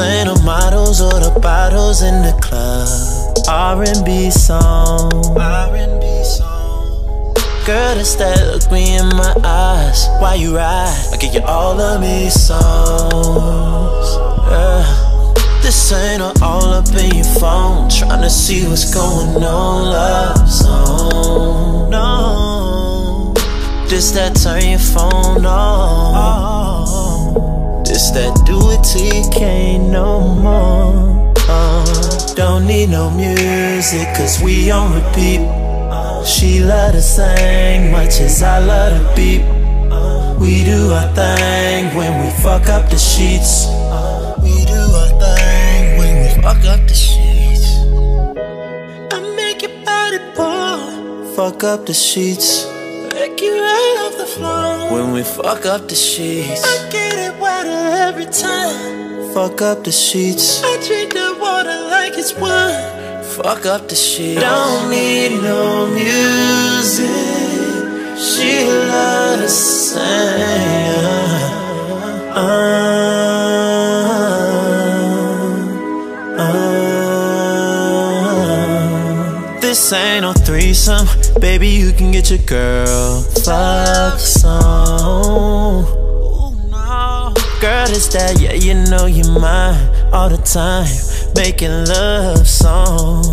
Ain't the models or the bottles in the club. R&B song. R&B song. Girl, it's that look me in my eyes. Why you ride? I give you all of me songs. Yeah. This ain't all up in your phone. Trying to see what's going on, love song. No. This that turn your phone on. This that do it till you can't no more. Uh, don't need no music, cause we on repeat. She love to sing much as I love to beep. We do our thing when we fuck up the sheets. We do our thing when we fuck up the sheets. I make your body pour. Fuck up the sheets. Make you the floor. When we fuck up the sheets. I get it wetter every time. Fuck up the sheets. I drink the water like it's wine. Fuck up the sheets. Don't need no music. She loves to sing. Uh, uh. This ain't no threesome, baby. You can get your girl. Fuck song. Girl, it's that, yeah, you know you're mine all the time. Making love song.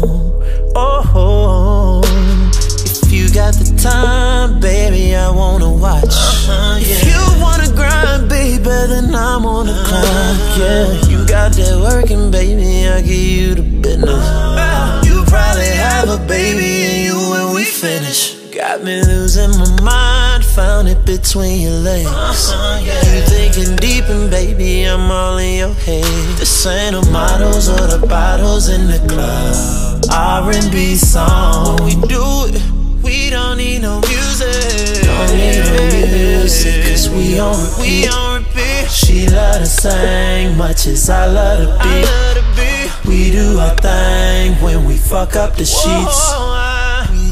Oh, if you got the time, baby, I wanna watch. Uh-huh, yeah. If you wanna grind, baby, then I'm on the clock. Yeah, you got that working, baby, I give you the business. Got me losing my mind, found it between your legs. Uh-huh, yeah. You thinking deep, and baby, I'm all in your head. This ain't the models or the bottles in the club. R&B song, when we do it, we don't need no music. Don't need no music, cause we on repeat. We on repeat. She love to sing, much as I love to beat. We do our thing when we fuck up the sheets. We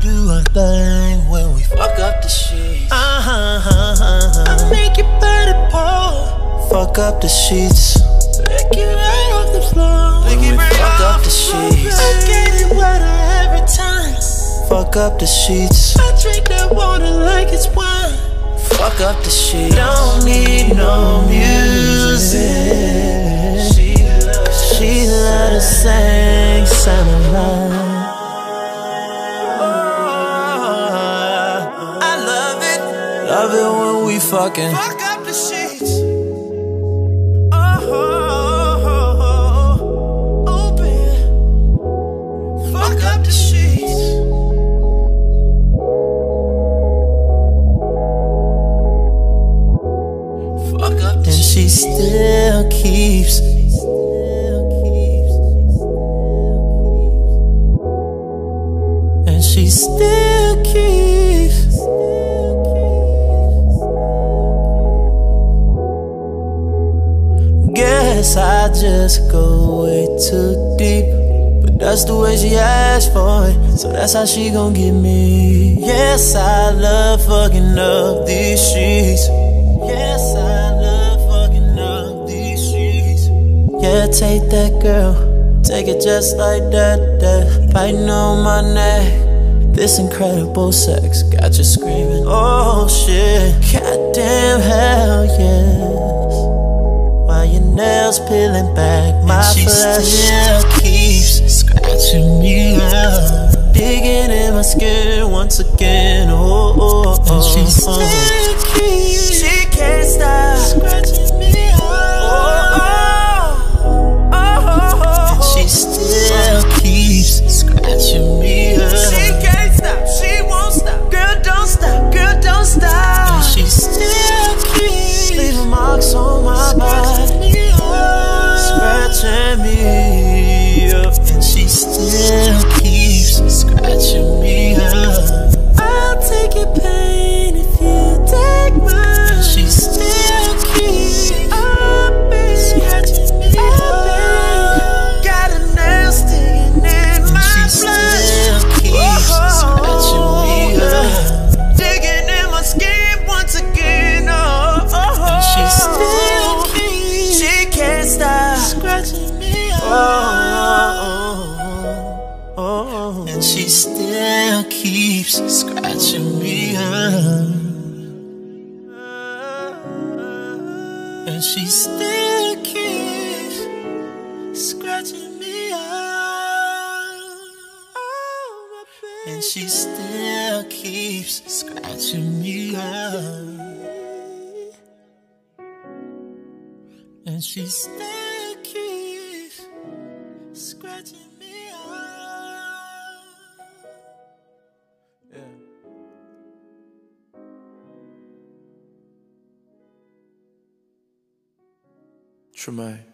do our thing when we fuck up the sheets. Uh-huh. I make your body pour. Fuck up the sheets. Make it right off the floor. Make it right fuck up the sheets. I get it wetter every time. Fuck up the sheets. I drink that water like it's wine. Fuck up the sheets. Don't need no music. She love, she love to sing, fucking. Fuck up the sheets. Oh, uh-huh. open. Fuck up the sheets. Fuck up the And she still keeps. Guess I just go way too deep. But that's the way she asked for it. So that's how she gon' get me. Yes, I love fucking up these sheets. Yes, I love fucking up these sheets. Yeah, take that girl. Take it just like that, that. Biting on my neck. This incredible sex got you screaming. Oh shit. Goddamn hell nails peeling back, my And she flesh still keeps scratching me out. Digging in my skin once again. Scratching me up. And she still And she still keeps scratching me up. And she still keeps scratching me up. And she still keeps scratching me up. And she still 是吗？